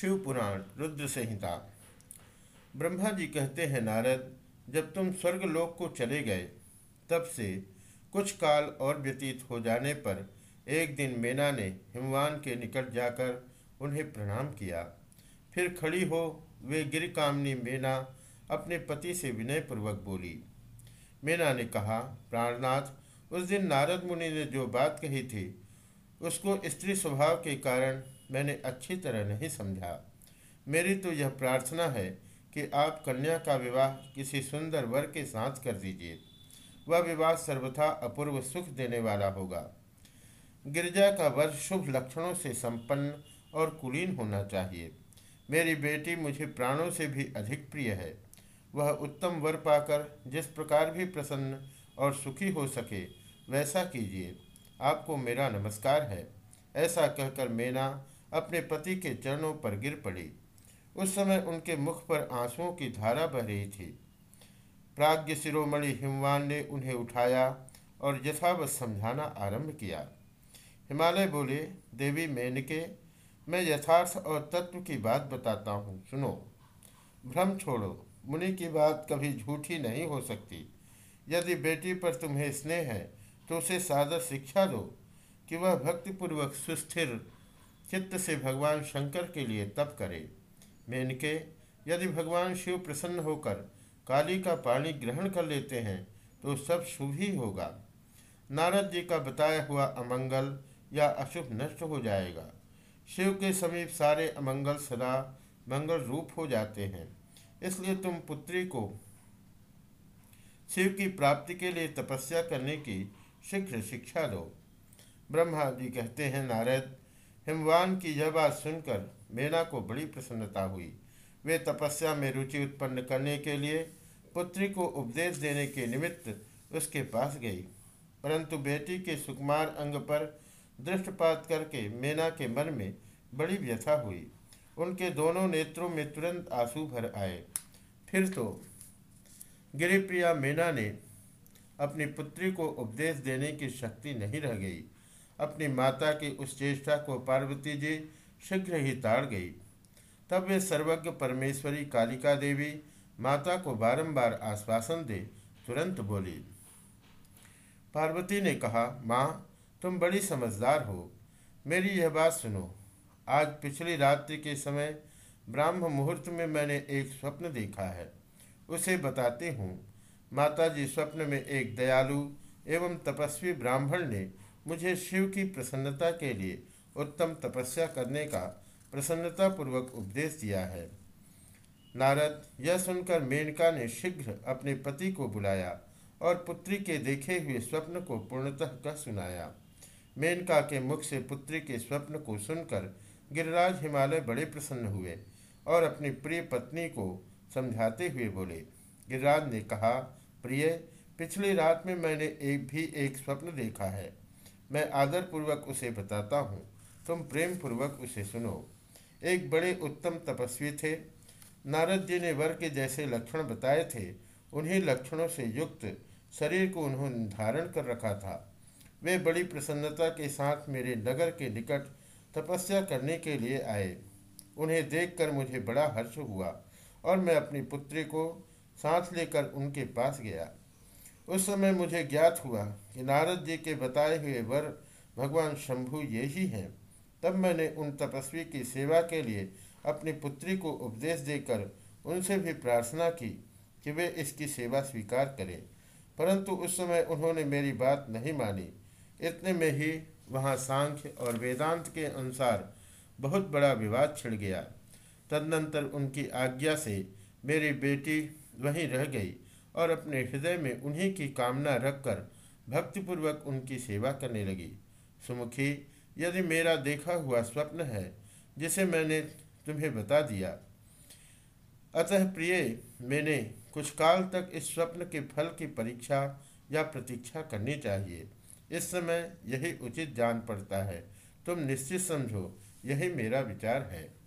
शिव पुराण रुद्र संहिता। ब्रह्मा जी कहते हैं, नारद, जब तुम स्वर्गलोक को चले गए, तब से कुछ काल और व्यतीत हो जाने पर एक दिन मेना ने हिमवान के निकट जाकर उन्हें प्रणाम किया। फिर खड़ी हो, वे गिरकामनी मेना अपने पति से विनयपूर्वक बोली। मेना ने कहा, प्राणनाथ, उस दिन नारद मुनि ने जो बात कही थी, उसको स्त्री स्वभाव के कारण मैंने अच्छी तरह नहीं समझा। मेरी तो यह प्रार्थना है कि आप कन्या का विवाह किसी सुंदर वर के साथ कर दीजिए। वह विवाह सर्वथा अपूर्व सुख देने वाला होगा। गिरजा का वर शुभ लक्षणों से संपन्न और कुलीन होना चाहिए। मेरी बेटी मुझे प्राणों से भी अधिक प्रिय है। वह उत्तम वर पाकर जिस प्रकार भी प्रसन्न और सुखी हो सके, वैसा कीजिए। आपको मेरा नमस्कार है। ऐसा कहकर मेना अपने पति के चरणों पर गिर पड़ी। उस समय उनके मुख पर आंसुओं की धारा बह रही थी। प्राग्ञ शिरोमणि हिमवान ने उन्हें उठाया और यथावत समझाना आरंभ किया। हिमालय बोले, देवी मेनके, मैं यथार्थ और तत्व की बात बताता हूँ, सुनो। भ्रम छोड़ो, मुनि की बात कभी झूठी नहीं हो सकती। यदि बेटी पर तुम्हें स्नेह है तो उसे सादर शिक्षा दो कि वह भक्तिपूर्वक सुस्थिर चित्त से भगवान शंकर के लिए तप करे। मेनके यदि भगवान शिव प्रसन्न होकर काली का पानी ग्रहण कर लेते हैं तो सब शुभ ही होगा। नारद जी का बताया हुआ अमंगल या अशुभ नष्ट हो जाएगा। शिव के समीप सारे अमंगल सदा मंगल रूप हो जाते हैं। इसलिए तुम पुत्री को शिव की प्राप्ति के लिए तपस्या करने की शीघ्र शिक्षा दो। ब्रह्मा जी कहते हैं, नारद हिमवान की यह बात सुनकर मेना को बड़ी प्रसन्नता हुई। वे तपस्या में रुचि उत्पन्न करने के लिए पुत्री को उपदेश देने के निमित्त उसके पास गई। परंतु बेटी के सुकुमार अंग पर दृष्टपात करके मेना के मन में बड़ी व्यथा हुई। उनके दोनों नेत्रों में तुरंत आँसू भर आए। फिर तो गिरिप्रिया मेना ने अपनी पुत्री को उपदेश देने की शक्ति नहीं रह गई। अपनी माता की उस चेष्टा को पार्वती जी शीघ्र ही ताड़ गई। तब वे सर्वज्ञ परमेश्वरी कालिका देवी माता को बारंबार आश्वासन दे, तुरंत बोली, पार्वती ने कहा, माँ, तुम बड़ी समझदार हो। मेरी यह बात सुनो। आज पिछली रात्रि के समय ब्राह्म मुहूर्त में मैंने एक स्वप्न देखा है। उसे बताती हूँ। माताजी स्वप्न में एक दयालु एवं तपस्वी ब्राह्मण ने मुझे शिव की प्रसन्नता के लिए उत्तम तपस्या करने का प्रसन्नतापूर्वक उपदेश दिया है। नारद यह सुनकर मेनका ने शीघ्र अपने पति को बुलाया और पुत्री के देखे हुए स्वप्न को पूर्णतः कह सुनाया। मेनका के मुख से पुत्री के स्वप्न को सुनकर गिरिराज हिमालय बड़े प्रसन्न हुए और अपनी प्रिय पत्नी को समझाते हुए बोले, गिरिराज ने कहा, प्रिय, पिछली रात में मैंने एक भी एक स्वप्न देखा है। मैं आदरपूर्वक उसे बताता हूँ। तुम प्रेम पूर्वक उसे सुनो। एक बड़े उत्तम तपस्वी थे। नारद जी ने वर के जैसे लक्षण बताए थे, उन्हीं लक्षणों से युक्त शरीर को उन्होंने धारण कर रखा था। वे बड़ी प्रसन्नता के साथ मेरे नगर के निकट तपस्या करने के लिए आए। उन्हें देखकर मुझे बड़ा हर्ष हुआ और मैं अपनी पुत्री को साथ लेकर उनके पास गया। उस समय मुझे ज्ञात हुआ कि नारद जी के बताए हुए वर भगवान शंभु ये ही हैं। तब मैंने उन तपस्वी की सेवा के लिए अपनी पुत्री को उपदेश देकर उनसे भी प्रार्थना की कि वे इसकी सेवा स्वीकार करें। परंतु उस समय उन्होंने मेरी बात नहीं मानी। इतने में ही वहाँ सांख्य और वेदांत के अनुसार बहुत बड़ा विवाद छिड़ गया। तदनंतर उनकी आज्ञा से मेरी बेटी वहीं रह गई। और अपने हृदय में उन्हीं की कामना रखकर भक्तिपूर्वक उनकी सेवा करने लगी। सुमुखी, यदि मेरा देखा हुआ स्वप्न है, जिसे मैंने तुम्हें बता दिया, अतः प्रिय, मैंने कुछ काल तक इस स्वप्न के फल की परीक्षा या प्रतीक्षा करनी चाहिए। इस समय यही उचित जान पड़ता है। तुम निश्चित समझो, यही मेरा विचार है।